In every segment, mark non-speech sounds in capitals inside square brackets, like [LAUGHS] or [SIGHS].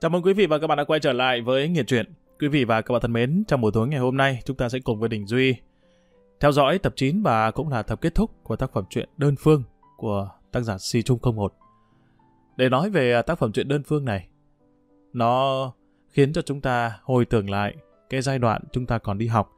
Chào mừng quý vị và các bạn đã quay trở lại với Nghiệt Truyện. Quý vị và các bạn thân mến, trong buổi tối ngày hôm nay, chúng ta sẽ cùng với Đình Duy theo dõi tập 9 và cũng là tập kết thúc của tác phẩm truyện Đơn Phương của tác giả Si Trung 01. Để nói về à, tác phẩm truyện Đơn Phương này, nó khiến cho chúng ta hồi tưởng lại cái giai đoạn chúng ta còn đi học.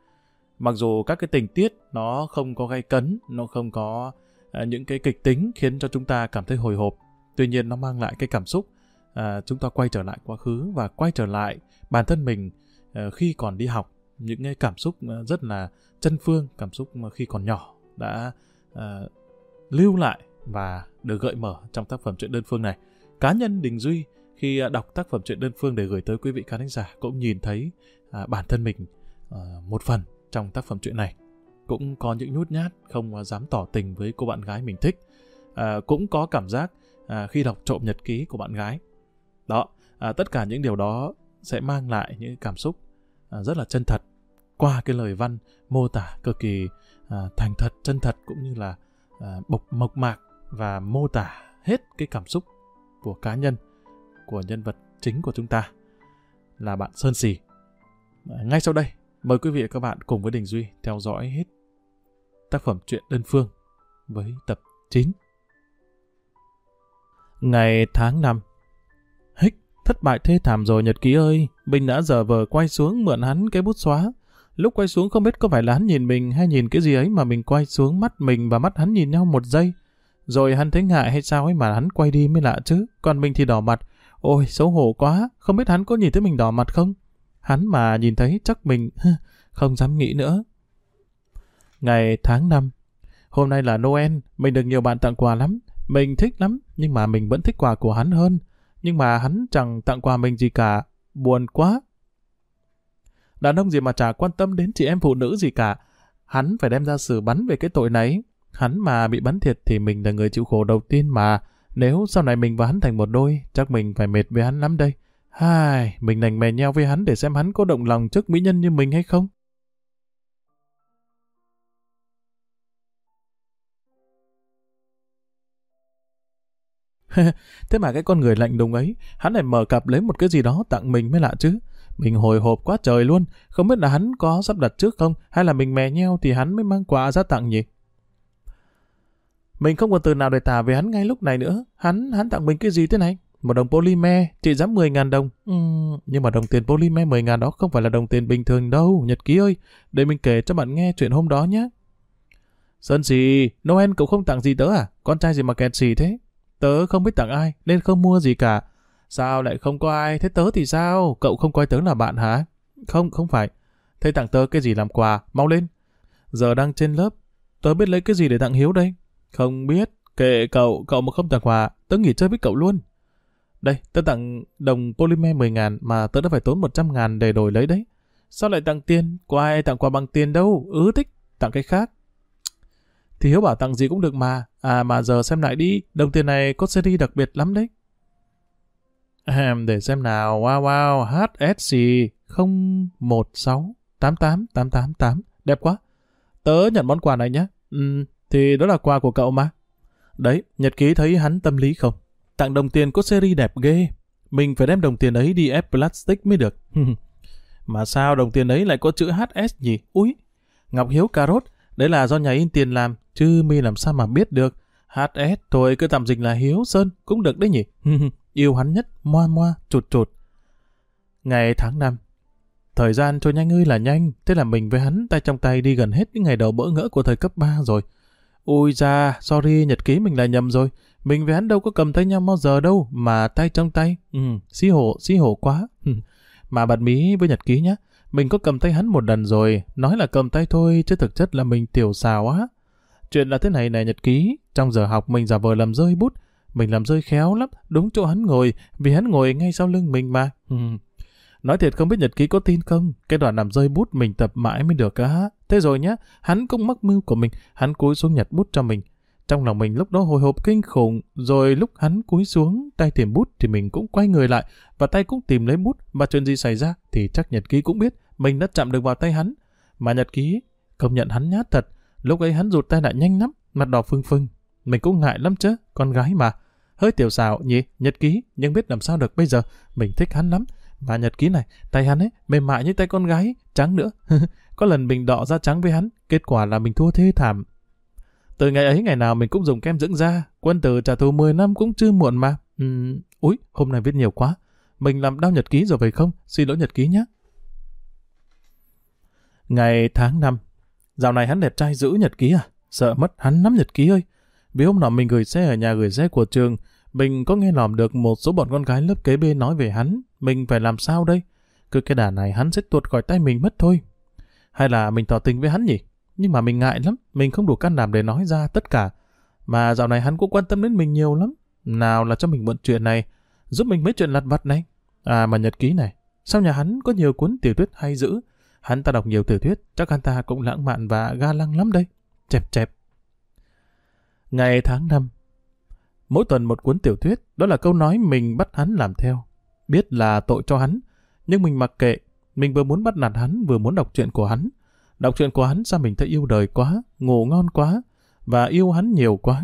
Mặc dù các cái tình tiết nó không có gây cấn, nó không có à, những cái kịch tính khiến cho chúng ta cảm thấy hồi hộp. Tuy nhiên nó mang lại cái cảm xúc à, chúng ta quay trở lại quá khứ và quay trở lại bản thân mình à, khi còn đi học. Những cái cảm xúc à, rất là chân phương cảm xúc mà khi còn nhỏ đã à, lưu lại và được gợi mở trong tác phẩm truyện đơn phương này. Cá nhân đình duy khi à, đọc tác phẩm truyện đơn phương để gửi tới quý vị khán giả cũng nhìn thấy à, bản thân mình à, một phần trong tác phẩm truyện này. Cũng có những nhút nhát không dám tỏ tình với cô bạn gái mình thích. À, cũng có cảm giác à, khi đọc trộm nhật ký của bạn gái đó, à, tất cả những điều đó sẽ mang lại những cảm xúc à, rất là chân thật qua cái lời văn mô tả cực kỳ à, thành thật, chân thật cũng như là à, bộc mộc mạc và mô tả hết cái cảm xúc của cá nhân, của nhân vật chính của chúng ta là bạn Sơn Sì. À, ngay sau đây, mời quý vị và các bạn cùng với Đình Duy theo dõi hết tác phẩm truyện đơn phương với tập 9. Ngày tháng 5 thất bại thê thảm rồi Nhật Ký ơi. Bình đã giờ vờ quay xuống mượn hắn cái bút xóa. Lúc quay xuống không biết có phải là hắn nhìn mình hay nhìn cái gì ấy mà mình quay xuống mắt mình và mắt hắn nhìn nhau một giây. Rồi hắn thấy ngại hay sao ấy mà hắn quay đi mới lạ chứ. Còn mình thì đỏ mặt. Ôi, xấu hổ quá. Không biết hắn có nhìn thấy mình đỏ mặt không? Hắn mà nhìn thấy chắc mình không dám nghĩ nữa. Ngày tháng 5 Hôm nay là Noel, mình được nhiều bạn tặng quà lắm. Mình thích lắm, nhưng mà mình vẫn thích quà của hắn hơn nhưng mà hắn chẳng tặng quà mình gì cả, buồn quá. Đàn ông gì mà chả quan tâm đến chị em phụ nữ gì cả, hắn phải đem ra xử bắn về cái tội này. Hắn mà bị bắn thiệt thì mình là người chịu khổ đầu tiên mà, nếu sau này mình và hắn thành một đôi, chắc mình phải mệt với hắn lắm đây. Hai, mình nành mè nhau với hắn để xem hắn có động lòng trước mỹ nhân như mình hay không. [LAUGHS] Thế mà cái con người lạnh đùng ấy, hắn lại mở cặp lấy một cái gì đó tặng mình mới lạ chứ. Mình hồi hộp quá trời luôn, không biết là hắn có sắp đặt trước không, hay là mình mè nheo thì hắn mới mang quà ra tặng nhỉ? Mình không còn từ nào để tả về hắn ngay lúc này nữa. Hắn, hắn tặng mình cái gì thế này? Một đồng polymer, trị giá 10.000 đồng. Uhm, nhưng mà đồng tiền polymer 10.000 đó không phải là đồng tiền bình thường đâu, Nhật ký ơi. Để mình kể cho bạn nghe chuyện hôm đó nhé. Sơn xì, Noel cậu không tặng gì tớ à? Con trai gì mà kẹt xì thế? Tớ không biết tặng ai, nên không mua gì cả. Sao lại không có ai? Thế tớ thì sao? Cậu không coi tớ là bạn hả? Không, không phải. Thế tặng tớ cái gì làm quà? Mau lên. Giờ đang trên lớp. Tớ biết lấy cái gì để tặng Hiếu đây? Không biết. Kệ cậu, cậu mà không tặng quà, tớ nghỉ chơi với cậu luôn. Đây, tớ tặng đồng polymer 10 ngàn mà tớ đã phải tốn 100 ngàn để đổi lấy đấy. Sao lại tặng tiền? Có ai tặng quà bằng tiền đâu? Ứ thích, tặng cái khác. Thì Hiếu bảo tặng gì cũng được mà. À mà giờ xem lại đi, đồng tiền này có series đặc biệt lắm đấy. Em để xem nào, wow wow, HSC 01688888, đẹp quá. Tớ nhận món quà này nhé. Ừ, thì đó là quà của cậu mà. Đấy, nhật ký thấy hắn tâm lý không? Tặng đồng tiền có series đẹp ghê. Mình phải đem đồng tiền ấy đi ép plastic mới được. [LAUGHS] mà sao đồng tiền ấy lại có chữ HS nhỉ? Úi, Ngọc Hiếu cà rốt, đấy là do nhà in tiền làm, chứ mi làm sao mà biết được. HS thôi cứ tạm dịch là Hiếu Sơn cũng được đấy nhỉ. [LAUGHS] Yêu hắn nhất, moa moa, chụt chụt. Ngày tháng năm Thời gian trôi nhanh ơi là nhanh, thế là mình với hắn tay trong tay đi gần hết những ngày đầu bỡ ngỡ của thời cấp 3 rồi. Ui ra, sorry, nhật ký mình là nhầm rồi. Mình với hắn đâu có cầm tay nhau bao giờ đâu, mà tay trong tay. Ừ, xí hổ, xí hổ quá. [LAUGHS] mà bật mí với nhật ký nhá. Mình có cầm tay hắn một lần rồi, nói là cầm tay thôi, chứ thực chất là mình tiểu xào á. Chuyện là thế này này nhật ký, trong giờ học mình giả vờ làm rơi bút, mình làm rơi khéo lắm, đúng chỗ hắn ngồi, vì hắn ngồi ngay sau lưng mình mà. Ừ. Nói thiệt không biết nhật ký có tin không, cái đoạn làm rơi bút mình tập mãi mới được á. Thế rồi nhá, hắn cũng mắc mưu của mình, hắn cúi xuống nhặt bút cho mình. Trong lòng mình lúc đó hồi hộp kinh khủng, rồi lúc hắn cúi xuống tay tìm bút thì mình cũng quay người lại và tay cũng tìm lấy bút. Mà chuyện gì xảy ra thì chắc nhật ký cũng biết. Mình đã chạm được vào tay hắn. Mà nhật ký công nhận hắn nhát thật, lúc ấy hắn rụt tay lại nhanh lắm, mặt đỏ phưng phưng. Mình cũng ngại lắm chứ, con gái mà. hơi tiểu xảo nhỉ, nhật ký, nhưng biết làm sao được bây giờ, mình thích hắn lắm. Và nhật ký này, tay hắn ấy, mềm mại như tay con gái, trắng nữa. [LAUGHS] Có lần mình đọ ra trắng với hắn, kết quả là mình thua thế thảm. Từ ngày ấy ngày nào mình cũng dùng kem dưỡng da, quân tử trả thù 10 năm cũng chưa muộn mà. ừm úi, hôm nay viết nhiều quá. Mình làm đau nhật ký rồi phải không? Xin lỗi nhật ký nhé. Ngày tháng năm, dạo này hắn đẹp trai giữ nhật ký à? Sợ mất hắn nắm nhật ký ơi. Vì hôm nọ mình gửi xe ở nhà gửi xe của trường, mình có nghe lòm được một số bọn con gái lớp kế bên nói về hắn. Mình phải làm sao đây? Cứ cái đà này hắn sẽ tuột khỏi tay mình mất thôi. Hay là mình tỏ tình với hắn nhỉ? Nhưng mà mình ngại lắm, mình không đủ can đảm để nói ra tất cả. Mà dạo này hắn cũng quan tâm đến mình nhiều lắm. Nào là cho mình mượn chuyện này, giúp mình mấy chuyện lặt vặt này. À mà nhật ký này, sao nhà hắn có nhiều cuốn tiểu thuyết hay dữ? Hắn ta đọc nhiều tiểu thuyết, chắc hắn ta cũng lãng mạn và ga lăng lắm đây. Chẹp chẹp. Ngày tháng năm, mỗi tuần một cuốn tiểu thuyết, đó là câu nói mình bắt hắn làm theo. Biết là tội cho hắn, nhưng mình mặc kệ. Mình vừa muốn bắt nạt hắn, vừa muốn đọc truyện của hắn. Đọc truyện của hắn sao mình thấy yêu đời quá, ngủ ngon quá, và yêu hắn nhiều quá.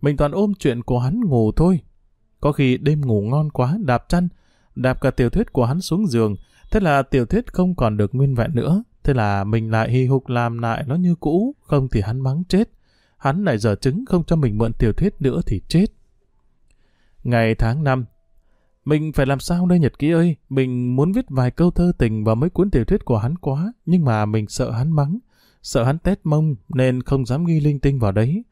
Mình toàn ôm chuyện của hắn ngủ thôi. Có khi đêm ngủ ngon quá, đạp chăn, đạp cả tiểu thuyết của hắn xuống giường, thế là tiểu thuyết không còn được nguyên vẹn nữa. Thế là mình lại hy hục làm lại nó như cũ, không thì hắn mắng chết. Hắn lại giờ chứng không cho mình mượn tiểu thuyết nữa thì chết. Ngày tháng năm, mình phải làm sao đây Nhật ký ơi? Mình muốn viết vài câu thơ tình vào mấy cuốn tiểu thuyết của hắn quá, nhưng mà mình sợ hắn mắng, sợ hắn tét mông nên không dám ghi linh tinh vào đấy.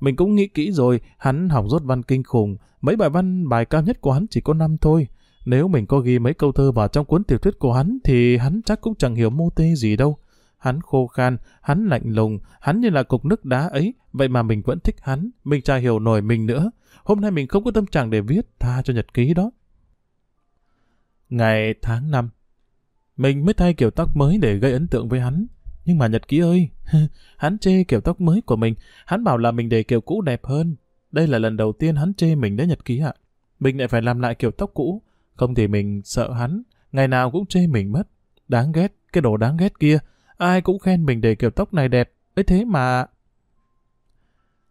Mình cũng nghĩ kỹ rồi, hắn học rốt văn kinh khủng, mấy bài văn bài cao nhất của hắn chỉ có năm thôi. Nếu mình có ghi mấy câu thơ vào trong cuốn tiểu thuyết của hắn thì hắn chắc cũng chẳng hiểu mô tê gì đâu. Hắn khô khan, hắn lạnh lùng, hắn như là cục nước đá ấy, vậy mà mình vẫn thích hắn, mình chả hiểu nổi mình nữa. Hôm nay mình không có tâm trạng để viết, tha cho nhật ký đó. Ngày tháng năm Mình mới thay kiểu tóc mới để gây ấn tượng với hắn. Nhưng mà Nhật ký ơi, [LAUGHS] hắn chê kiểu tóc mới của mình, hắn bảo là mình để kiểu cũ đẹp hơn. Đây là lần đầu tiên hắn chê mình đấy Nhật ký ạ. Mình lại phải làm lại kiểu tóc cũ, không thì mình sợ hắn, ngày nào cũng chê mình mất. Đáng ghét, cái đồ đáng ghét kia, ai cũng khen mình để kiểu tóc này đẹp, ấy thế mà...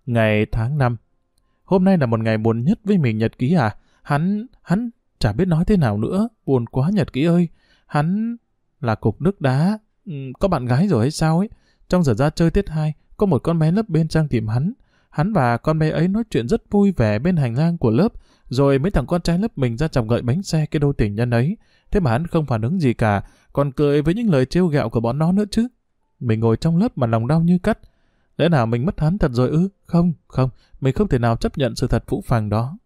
Ngày tháng năm Hôm nay là một ngày buồn nhất với mình Nhật ký à? Hắn, hắn chả biết nói thế nào nữa, buồn quá Nhật ký ơi. Hắn là cục nước đá, ừ, có bạn gái rồi hay sao ấy. Trong giờ ra chơi tiết hai, có một con bé lớp bên trang tìm hắn. Hắn và con bé ấy nói chuyện rất vui vẻ bên hành lang của lớp, rồi mấy thằng con trai lớp mình ra chồng gợi bánh xe cái đôi tình nhân ấy. Thế mà hắn không phản ứng gì cả, còn cười với những lời trêu ghẹo của bọn nó nữa chứ. Mình ngồi trong lớp mà lòng đau như cắt. Lẽ nào mình mất hắn thật rồi ư? Không, không, mình không thể nào chấp nhận sự thật phũ phàng đó.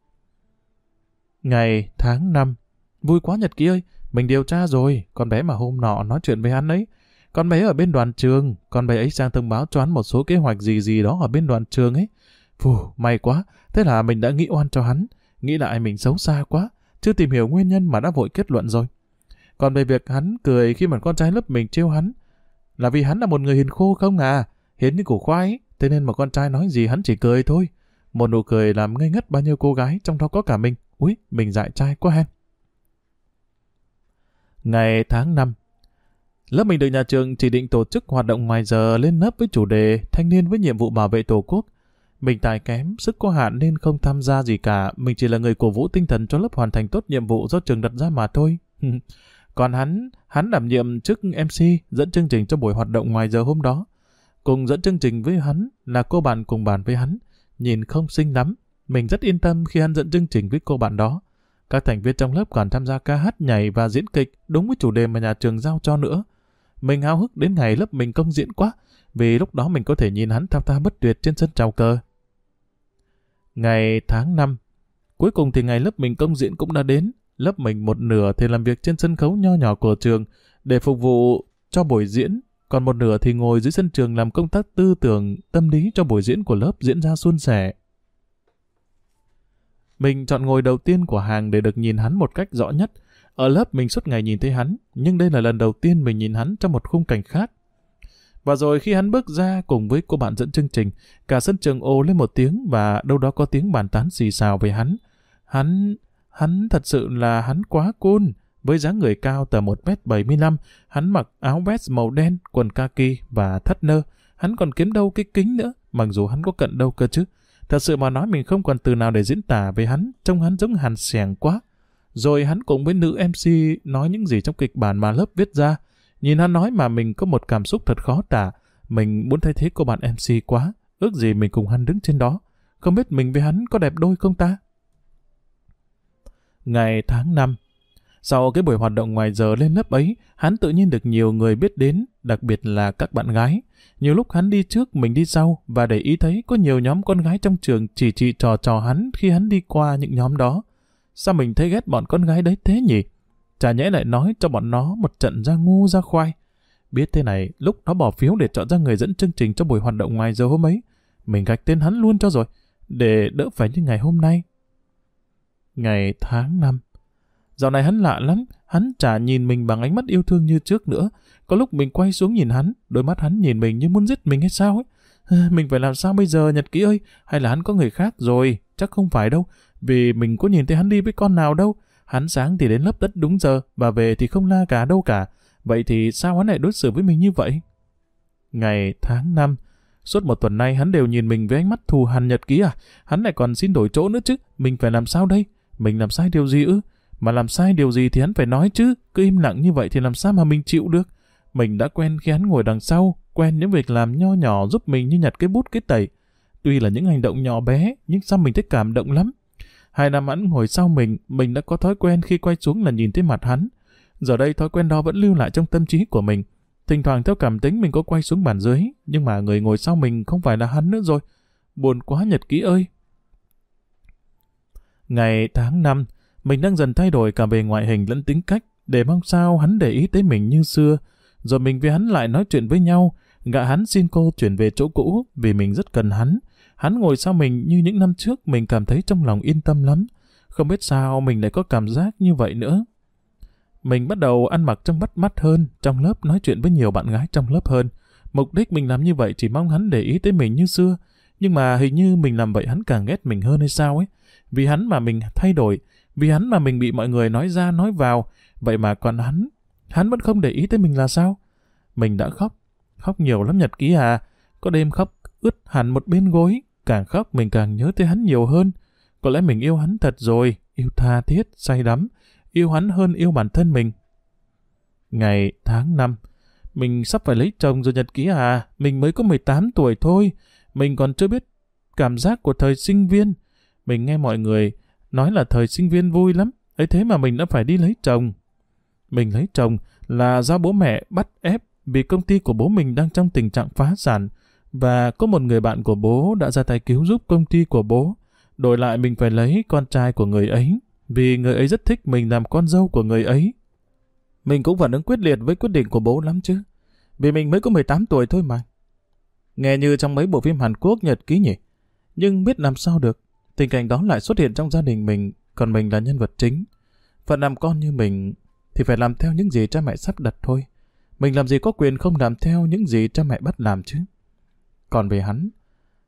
Ngày, tháng, năm. Vui quá Nhật ký ơi, mình điều tra rồi, con bé mà hôm nọ nói chuyện với hắn ấy. Con bé ở bên đoàn trường, con bé ấy sang thông báo cho hắn một số kế hoạch gì gì đó ở bên đoàn trường ấy. Phù, may quá, thế là mình đã nghĩ oan cho hắn. Nghĩ lại mình xấu xa quá, chưa tìm hiểu nguyên nhân mà đã vội kết luận rồi. Còn về việc hắn cười khi mà con trai lớp mình trêu hắn, là vì hắn là một người hiền khô không à, hiền như củ khoai ấy, thế nên mà con trai nói gì hắn chỉ cười thôi. Một nụ cười làm ngây ngất bao nhiêu cô gái, trong đó có cả mình. Úi, mình dại trai quá hen. Ngày tháng 5 Lớp mình được nhà trường chỉ định tổ chức hoạt động ngoài giờ lên lớp với chủ đề thanh niên với nhiệm vụ bảo vệ tổ quốc. Mình tài kém, sức có hạn nên không tham gia gì cả, mình chỉ là người cổ vũ tinh thần cho lớp hoàn thành tốt nhiệm vụ do trường đặt ra mà thôi. [LAUGHS] Còn hắn, hắn đảm nhiệm chức MC dẫn chương trình cho buổi hoạt động ngoài giờ hôm đó. Cùng dẫn chương trình với hắn là cô bạn cùng bàn với hắn, nhìn không xinh lắm, mình rất yên tâm khi hắn dẫn chương trình với cô bạn đó. Các thành viên trong lớp còn tham gia ca hát, nhảy và diễn kịch đúng với chủ đề mà nhà trường giao cho nữa. Mình háo hức đến ngày lớp mình công diễn quá, vì lúc đó mình có thể nhìn hắn thao ta bất tuyệt trên sân trào cờ. Ngày tháng năm Cuối cùng thì ngày lớp mình công diễn cũng đã đến. Lớp mình một nửa thì làm việc trên sân khấu nho nhỏ của trường để phục vụ cho buổi diễn, còn một nửa thì ngồi dưới sân trường làm công tác tư tưởng, tâm lý cho buổi diễn của lớp diễn ra suôn sẻ. Mình chọn ngồi đầu tiên của hàng để được nhìn hắn một cách rõ nhất. Ở lớp mình suốt ngày nhìn thấy hắn, nhưng đây là lần đầu tiên mình nhìn hắn trong một khung cảnh khác. Và rồi khi hắn bước ra cùng với cô bạn dẫn chương trình, cả sân trường ô lên một tiếng và đâu đó có tiếng bàn tán xì xào về hắn. Hắn, hắn thật sự là hắn quá cool. Với dáng người cao tầm 1m75, hắn mặc áo vest màu đen, quần kaki và thắt nơ. Hắn còn kiếm đâu cái kính nữa, mặc dù hắn có cận đâu cơ chứ. Thật sự mà nói mình không còn từ nào để diễn tả về hắn, trông hắn giống hàn sẻng quá. Rồi hắn cùng với nữ MC nói những gì trong kịch bản mà lớp viết ra. Nhìn hắn nói mà mình có một cảm xúc thật khó tả. Mình muốn thay thế cô bạn MC quá. Ước gì mình cùng hắn đứng trên đó. Không biết mình với hắn có đẹp đôi không ta? Ngày tháng 5 Sau cái buổi hoạt động ngoài giờ lên lớp ấy, hắn tự nhiên được nhiều người biết đến, đặc biệt là các bạn gái. Nhiều lúc hắn đi trước, mình đi sau, và để ý thấy có nhiều nhóm con gái trong trường chỉ chỉ trò trò hắn khi hắn đi qua những nhóm đó. Sao mình thấy ghét bọn con gái đấy thế nhỉ? Chả nhẽ lại nói cho bọn nó một trận ra ngu ra khoai. Biết thế này, lúc nó bỏ phiếu để chọn ra người dẫn chương trình cho buổi hoạt động ngoài giờ hôm ấy, mình gạch tên hắn luôn cho rồi, để đỡ phải như ngày hôm nay. Ngày tháng năm Dạo này hắn lạ lắm, hắn chả nhìn mình bằng ánh mắt yêu thương như trước nữa. Có lúc mình quay xuống nhìn hắn, đôi mắt hắn nhìn mình như muốn giết mình hay sao ấy. [SIGHS] Mình phải làm sao bây giờ Nhật ký ơi? Hay là hắn có người khác rồi? Chắc không phải đâu. Vì mình có nhìn thấy hắn đi với con nào đâu. Hắn sáng thì đến lớp đất đúng giờ, và về thì không la cả đâu cả. Vậy thì sao hắn lại đối xử với mình như vậy? Ngày tháng năm, suốt một tuần nay hắn đều nhìn mình với ánh mắt thù hằn nhật ký à? Hắn lại còn xin đổi chỗ nữa chứ. Mình phải làm sao đây? Mình làm sai điều gì ư? Mà làm sai điều gì thì hắn phải nói chứ. Cứ im lặng như vậy thì làm sao mà mình chịu được? Mình đã quen khi hắn ngồi đằng sau, quen những việc làm nho nhỏ giúp mình như nhặt cái bút cái tẩy. Tuy là những hành động nhỏ bé, nhưng sao mình thấy cảm động lắm. Hai năm hắn ngồi sau mình, mình đã có thói quen khi quay xuống là nhìn thấy mặt hắn. Giờ đây thói quen đó vẫn lưu lại trong tâm trí của mình. Thỉnh thoảng theo cảm tính mình có quay xuống bàn dưới, nhưng mà người ngồi sau mình không phải là hắn nữa rồi. Buồn quá nhật ký ơi! Ngày tháng năm, mình đang dần thay đổi cả về ngoại hình lẫn tính cách, để mong sao hắn để ý tới mình như xưa. Rồi mình với hắn lại nói chuyện với nhau, gạ hắn xin cô chuyển về chỗ cũ vì mình rất cần hắn. Hắn ngồi sau mình như những năm trước mình cảm thấy trong lòng yên tâm lắm. Không biết sao mình lại có cảm giác như vậy nữa. Mình bắt đầu ăn mặc trong bắt mắt hơn, trong lớp nói chuyện với nhiều bạn gái trong lớp hơn. Mục đích mình làm như vậy chỉ mong hắn để ý tới mình như xưa. Nhưng mà hình như mình làm vậy hắn càng ghét mình hơn hay sao ấy. Vì hắn mà mình thay đổi, vì hắn mà mình bị mọi người nói ra nói vào. Vậy mà còn hắn, hắn vẫn không để ý tới mình là sao? Mình đã khóc, khóc nhiều lắm nhật ký à. Có đêm khóc ướt hẳn một bên gối, càng khóc mình càng nhớ tới hắn nhiều hơn. Có lẽ mình yêu hắn thật rồi, yêu tha thiết, say đắm, yêu hắn hơn yêu bản thân mình. Ngày tháng năm, mình sắp phải lấy chồng rồi nhật ký à, mình mới có 18 tuổi thôi, mình còn chưa biết cảm giác của thời sinh viên. Mình nghe mọi người nói là thời sinh viên vui lắm, ấy thế mà mình đã phải đi lấy chồng. Mình lấy chồng là do bố mẹ bắt ép vì công ty của bố mình đang trong tình trạng phá sản và có một người bạn của bố đã ra tay cứu giúp công ty của bố. Đổi lại mình phải lấy con trai của người ấy vì người ấy rất thích mình làm con dâu của người ấy. Mình cũng phản ứng quyết liệt với quyết định của bố lắm chứ. Vì mình mới có 18 tuổi thôi mà. Nghe như trong mấy bộ phim Hàn Quốc nhật ký nhỉ. Nhưng biết làm sao được. Tình cảnh đó lại xuất hiện trong gia đình mình, còn mình là nhân vật chính. Phận làm con như mình thì phải làm theo những gì cha mẹ sắp đặt thôi. Mình làm gì có quyền không làm theo những gì cha mẹ bắt làm chứ. Còn về hắn,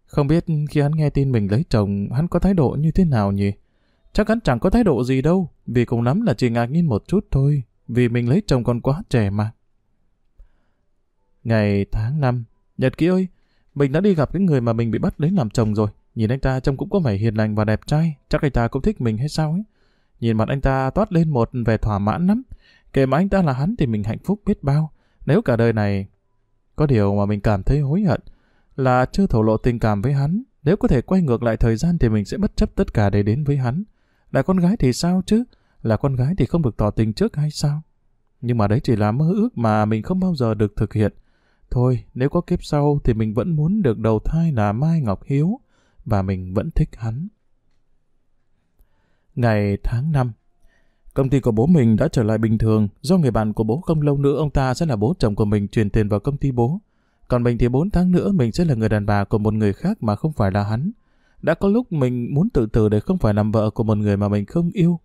không biết khi hắn nghe tin mình lấy chồng, hắn có thái độ như thế nào nhỉ? Chắc hắn chẳng có thái độ gì đâu, vì cùng lắm là chỉ ngạc nhiên một chút thôi, vì mình lấy chồng còn quá trẻ mà. Ngày tháng 5, Nhật ký ơi, mình đã đi gặp cái người mà mình bị bắt lấy làm chồng rồi. Nhìn anh ta trông cũng có vẻ hiền lành và đẹp trai, chắc anh ta cũng thích mình hay sao ấy. Nhìn mặt anh ta toát lên một vẻ thỏa mãn lắm. Kể mà anh ta là hắn thì mình hạnh phúc biết bao. Nếu cả đời này có điều mà mình cảm thấy hối hận là chưa thổ lộ tình cảm với hắn. Nếu có thể quay ngược lại thời gian thì mình sẽ bất chấp tất cả để đến với hắn. Là con gái thì sao chứ? Là con gái thì không được tỏ tình trước hay sao? Nhưng mà đấy chỉ là mơ ước mà mình không bao giờ được thực hiện. Thôi, nếu có kiếp sau thì mình vẫn muốn được đầu thai là Mai Ngọc Hiếu và mình vẫn thích hắn. Ngày tháng 5 Công ty của bố mình đã trở lại bình thường do người bạn của bố không lâu nữa ông ta sẽ là bố chồng của mình truyền tiền vào công ty bố. Còn mình thì 4 tháng nữa mình sẽ là người đàn bà của một người khác mà không phải là hắn. Đã có lúc mình muốn tự tử để không phải làm vợ của một người mà mình không yêu.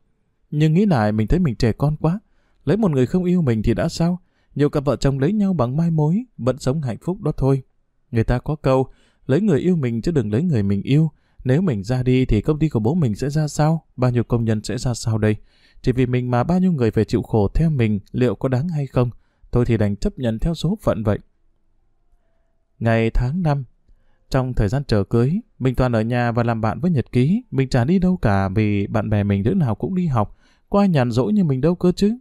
Nhưng nghĩ lại mình thấy mình trẻ con quá. Lấy một người không yêu mình thì đã sao? Nhiều cặp vợ chồng lấy nhau bằng mai mối, vẫn sống hạnh phúc đó thôi. Người ta có câu, lấy người yêu mình chứ đừng lấy người mình yêu. Nếu mình ra đi thì công ty của bố mình sẽ ra sao? Bao nhiêu công nhân sẽ ra sao đây? Chỉ vì mình mà bao nhiêu người phải chịu khổ theo mình liệu có đáng hay không? Tôi thì đành chấp nhận theo số phận vậy. Ngày tháng năm Trong thời gian chờ cưới, mình toàn ở nhà và làm bạn với Nhật Ký. Mình chả đi đâu cả vì bạn bè mình đứa nào cũng đi học. Có ai nhàn rỗi như mình đâu cơ chứ.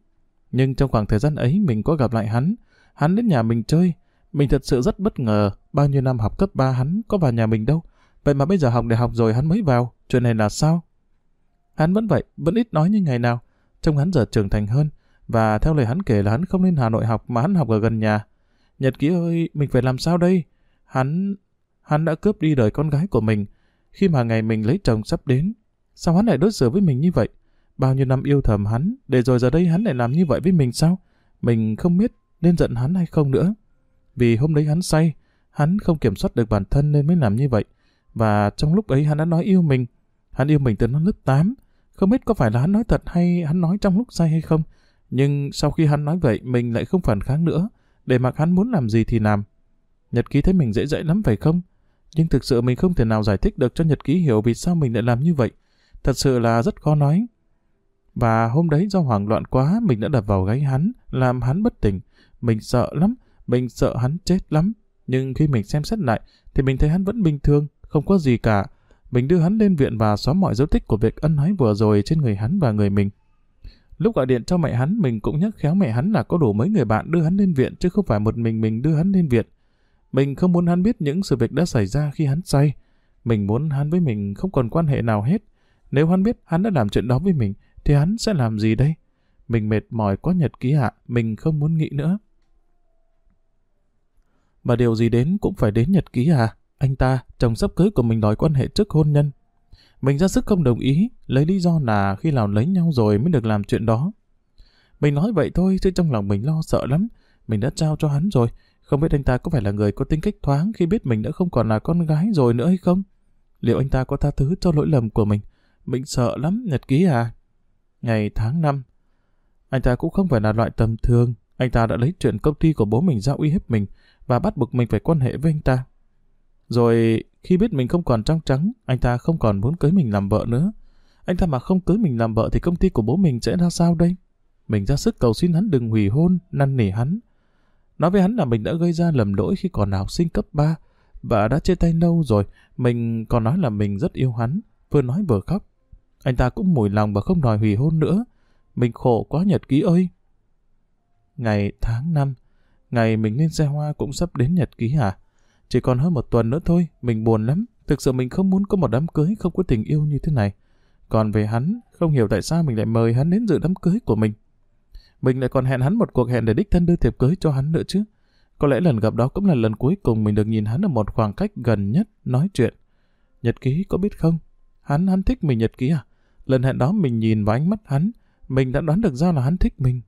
Nhưng trong khoảng thời gian ấy mình có gặp lại hắn. Hắn đến nhà mình chơi. Mình thật sự rất bất ngờ. Bao nhiêu năm học cấp 3 hắn có vào nhà mình đâu. Vậy mà bây giờ học đại học rồi hắn mới vào. Chuyện này là sao? Hắn vẫn vậy, vẫn ít nói như ngày nào. Trông hắn giờ trưởng thành hơn. Và theo lời hắn kể là hắn không lên Hà Nội học mà hắn học ở gần nhà. Nhật ký ơi, mình phải làm sao đây? Hắn... Hắn đã cướp đi đời con gái của mình. Khi mà ngày mình lấy chồng sắp đến. Sao hắn lại đối xử với mình như vậy? Bao nhiêu năm yêu thầm hắn, để rồi giờ đây hắn lại làm như vậy với mình sao? Mình không biết nên giận hắn hay không nữa. Vì hôm đấy hắn say, hắn không kiểm soát được bản thân nên mới làm như vậy. Và trong lúc ấy hắn đã nói yêu mình. Hắn yêu mình từ năm lớp 8. Không biết có phải là hắn nói thật hay hắn nói trong lúc say hay không. Nhưng sau khi hắn nói vậy, mình lại không phản kháng nữa. Để mặc hắn muốn làm gì thì làm. Nhật ký thấy mình dễ dãi lắm phải không? Nhưng thực sự mình không thể nào giải thích được cho Nhật ký hiểu vì sao mình lại làm như vậy. Thật sự là rất khó nói. Và hôm đấy do hoảng loạn quá mình đã đập vào gáy hắn, làm hắn bất tỉnh. Mình sợ lắm, mình sợ hắn chết lắm. Nhưng khi mình xem xét lại thì mình thấy hắn vẫn bình thường, không có gì cả. Mình đưa hắn lên viện và xóa mọi dấu tích của việc ân ái vừa rồi trên người hắn và người mình. Lúc gọi điện cho mẹ hắn, mình cũng nhắc khéo mẹ hắn là có đủ mấy người bạn đưa hắn lên viện chứ không phải một mình mình đưa hắn lên viện. Mình không muốn hắn biết những sự việc đã xảy ra khi hắn say. Mình muốn hắn với mình không còn quan hệ nào hết. Nếu hắn biết hắn đã làm chuyện đó với mình, thì hắn sẽ làm gì đây? Mình mệt mỏi quá nhật ký hạ, mình không muốn nghĩ nữa. Mà điều gì đến cũng phải đến nhật ký à? Anh ta, chồng sắp cưới của mình đòi quan hệ trước hôn nhân. Mình ra sức không đồng ý, lấy lý do là khi nào lấy nhau rồi mới được làm chuyện đó. Mình nói vậy thôi, chứ trong lòng mình lo sợ lắm. Mình đã trao cho hắn rồi, không biết anh ta có phải là người có tính cách thoáng khi biết mình đã không còn là con gái rồi nữa hay không? Liệu anh ta có tha thứ cho lỗi lầm của mình? Mình sợ lắm, nhật ký à? Ngày tháng năm, anh ta cũng không phải là loại tầm thường. Anh ta đã lấy chuyện công ty của bố mình ra uy hiếp mình và bắt buộc mình phải quan hệ với anh ta. Rồi khi biết mình không còn trong trắng, anh ta không còn muốn cưới mình làm vợ nữa. Anh ta mà không cưới mình làm vợ thì công ty của bố mình sẽ ra sao đây? Mình ra sức cầu xin hắn đừng hủy hôn, năn nỉ hắn. Nói với hắn là mình đã gây ra lầm lỗi khi còn là học sinh cấp 3 và đã chia tay lâu rồi. Mình còn nói là mình rất yêu hắn, vừa nói vừa khóc. Anh ta cũng mùi lòng và không đòi hủy hôn nữa. Mình khổ quá nhật ký ơi. Ngày tháng 5, ngày mình lên xe hoa cũng sắp đến nhật ký hả? Chỉ còn hơn một tuần nữa thôi, mình buồn lắm. Thực sự mình không muốn có một đám cưới không có tình yêu như thế này. Còn về hắn, không hiểu tại sao mình lại mời hắn đến dự đám cưới của mình. Mình lại còn hẹn hắn một cuộc hẹn để đích thân đưa thiệp cưới cho hắn nữa chứ. Có lẽ lần gặp đó cũng là lần cuối cùng mình được nhìn hắn ở một khoảng cách gần nhất nói chuyện. Nhật ký có biết không? Hắn hắn thích mình nhật ký à? Lần hẹn đó mình nhìn vào ánh mắt hắn, mình đã đoán được ra là hắn thích mình.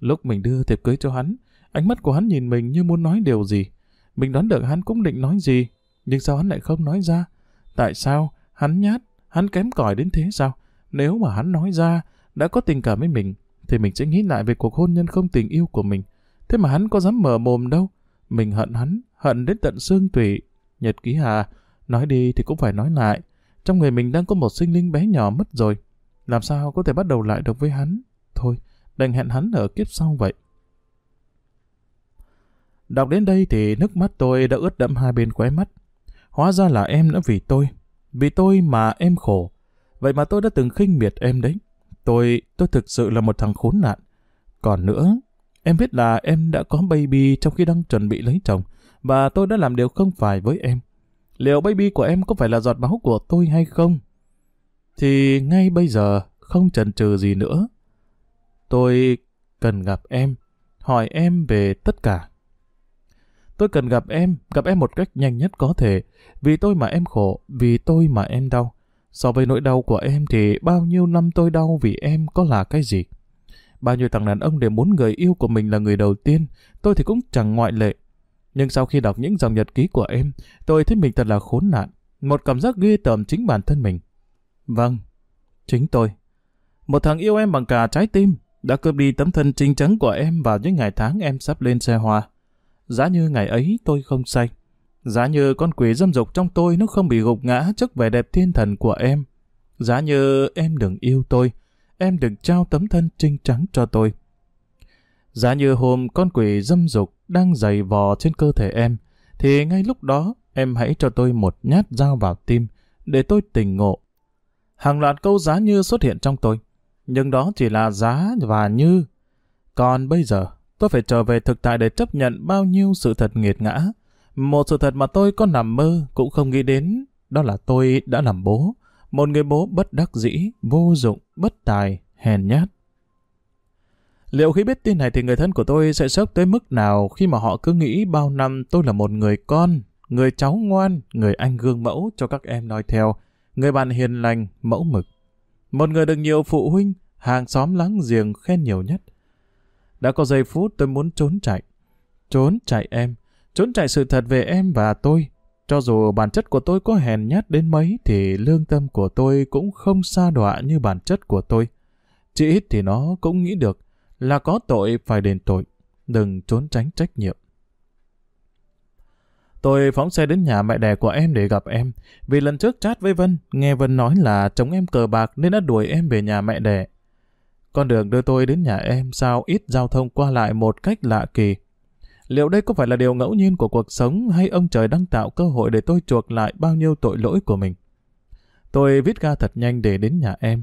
Lúc mình đưa thiệp cưới cho hắn, ánh mắt của hắn nhìn mình như muốn nói điều gì. Mình đoán được hắn cũng định nói gì, nhưng sao hắn lại không nói ra? Tại sao? Hắn nhát, hắn kém cỏi đến thế sao? Nếu mà hắn nói ra, đã có tình cảm với mình, thì mình sẽ nghĩ lại về cuộc hôn nhân không tình yêu của mình. Thế mà hắn có dám mở mồm đâu. Mình hận hắn, hận đến tận xương tủy. Nhật ký hà, nói đi thì cũng phải nói lại. Trong người mình đang có một sinh linh bé nhỏ mất rồi. Làm sao có thể bắt đầu lại được với hắn? Thôi, đành hẹn hắn ở kiếp sau vậy. Đọc đến đây thì nước mắt tôi đã ướt đẫm hai bên khóe mắt. Hóa ra là em đã vì tôi. Vì tôi mà em khổ. Vậy mà tôi đã từng khinh miệt em đấy. Tôi, tôi thực sự là một thằng khốn nạn. Còn nữa, em biết là em đã có baby trong khi đang chuẩn bị lấy chồng. Và tôi đã làm điều không phải với em. Liệu baby của em có phải là giọt máu của tôi hay không? Thì ngay bây giờ, không chần chừ gì nữa. Tôi cần gặp em, hỏi em về tất cả. Tôi cần gặp em, gặp em một cách nhanh nhất có thể. Vì tôi mà em khổ, vì tôi mà em đau. So với nỗi đau của em thì bao nhiêu năm tôi đau vì em có là cái gì? Bao nhiêu thằng đàn ông đều muốn người yêu của mình là người đầu tiên, tôi thì cũng chẳng ngoại lệ. Nhưng sau khi đọc những dòng nhật ký của em, tôi thấy mình thật là khốn nạn. Một cảm giác ghê tởm chính bản thân mình. Vâng, chính tôi. Một thằng yêu em bằng cả trái tim, đã cướp đi tấm thân trinh trắng của em vào những ngày tháng em sắp lên xe hoa. Giá như ngày ấy tôi không say. Giá như con quỷ dâm dục trong tôi nó không bị gục ngã trước vẻ đẹp thiên thần của em. Giá như em đừng yêu tôi, em đừng trao tấm thân trinh trắng cho tôi. Giá như hôm con quỷ dâm dục đang dày vò trên cơ thể em, thì ngay lúc đó em hãy cho tôi một nhát dao vào tim, để tôi tỉnh ngộ. Hàng loạt câu giá như xuất hiện trong tôi, nhưng đó chỉ là giá và như. Còn bây giờ, tôi phải trở về thực tại để chấp nhận bao nhiêu sự thật nghiệt ngã. Một sự thật mà tôi có nằm mơ cũng không nghĩ đến, đó là tôi đã làm bố. Một người bố bất đắc dĩ, vô dụng, bất tài, hèn nhát. Liệu khi biết tin này thì người thân của tôi sẽ sốc tới mức nào khi mà họ cứ nghĩ bao năm tôi là một người con, người cháu ngoan, người anh gương mẫu cho các em nói theo, người bạn hiền lành, mẫu mực. Một người được nhiều phụ huynh, hàng xóm láng giềng khen nhiều nhất. Đã có giây phút tôi muốn trốn chạy. Trốn chạy em, trốn chạy sự thật về em và tôi. Cho dù bản chất của tôi có hèn nhát đến mấy thì lương tâm của tôi cũng không xa đọa như bản chất của tôi. Chỉ ít thì nó cũng nghĩ được là có tội phải đền tội, đừng trốn tránh trách nhiệm. Tôi phóng xe đến nhà mẹ đẻ của em để gặp em, vì lần trước chat với Vân, nghe Vân nói là chồng em cờ bạc nên đã đuổi em về nhà mẹ đẻ. Con đường đưa tôi đến nhà em sao ít giao thông qua lại một cách lạ kỳ. Liệu đây có phải là điều ngẫu nhiên của cuộc sống hay ông trời đang tạo cơ hội để tôi chuộc lại bao nhiêu tội lỗi của mình? Tôi viết ga thật nhanh để đến nhà em.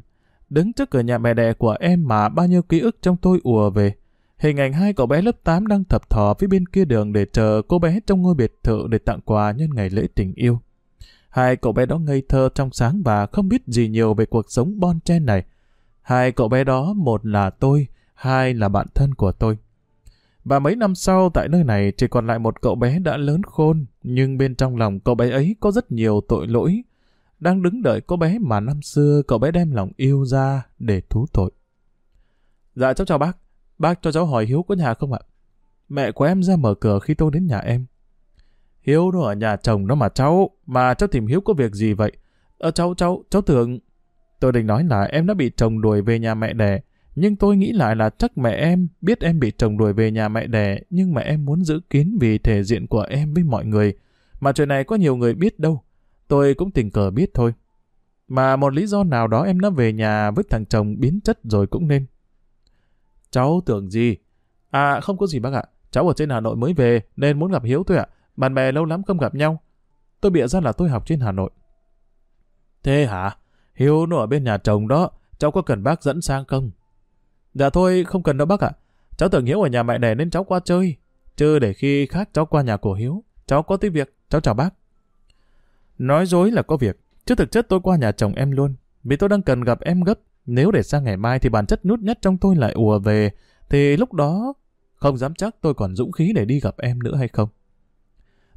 Đứng trước cửa nhà mẹ đẻ của em mà bao nhiêu ký ức trong tôi ùa về. Hình ảnh hai cậu bé lớp 8 đang thập thò phía bên kia đường để chờ cô bé trong ngôi biệt thự để tặng quà nhân ngày lễ tình yêu. Hai cậu bé đó ngây thơ trong sáng và không biết gì nhiều về cuộc sống bon chen này. Hai cậu bé đó, một là tôi, hai là bạn thân của tôi. Và mấy năm sau tại nơi này chỉ còn lại một cậu bé đã lớn khôn, nhưng bên trong lòng cậu bé ấy có rất nhiều tội lỗi, đang đứng đợi cô bé mà năm xưa cậu bé đem lòng yêu ra để thú tội. Dạ cháu chào bác, bác cho cháu hỏi Hiếu có nhà không ạ? Mẹ của em ra mở cửa khi tôi đến nhà em. Hiếu nó ở nhà chồng đó mà cháu, mà cháu tìm Hiếu có việc gì vậy? Ờ cháu, cháu, cháu tưởng... Tôi định nói là em đã bị chồng đuổi về nhà mẹ đẻ, nhưng tôi nghĩ lại là chắc mẹ em biết em bị chồng đuổi về nhà mẹ đẻ, nhưng mà em muốn giữ kín vì thể diện của em với mọi người. Mà chuyện này có nhiều người biết đâu. Tôi cũng tình cờ biết thôi. Mà một lý do nào đó em đã về nhà với thằng chồng biến chất rồi cũng nên. Cháu tưởng gì? À không có gì bác ạ. Cháu ở trên Hà Nội mới về nên muốn gặp Hiếu thôi ạ. Bạn bè lâu lắm không gặp nhau. Tôi bịa ra là tôi học trên Hà Nội. Thế hả? Hiếu nó ở bên nhà chồng đó. Cháu có cần bác dẫn sang không? Dạ thôi, không cần đâu bác ạ. Cháu tưởng Hiếu ở nhà mẹ đẻ nên cháu qua chơi. Chứ để khi khác cháu qua nhà của Hiếu. Cháu có tí việc. Cháu chào bác. Nói dối là có việc, chứ thực chất tôi qua nhà chồng em luôn, vì tôi đang cần gặp em gấp. Nếu để sang ngày mai thì bản chất nút nhất trong tôi lại ùa về, thì lúc đó không dám chắc tôi còn dũng khí để đi gặp em nữa hay không.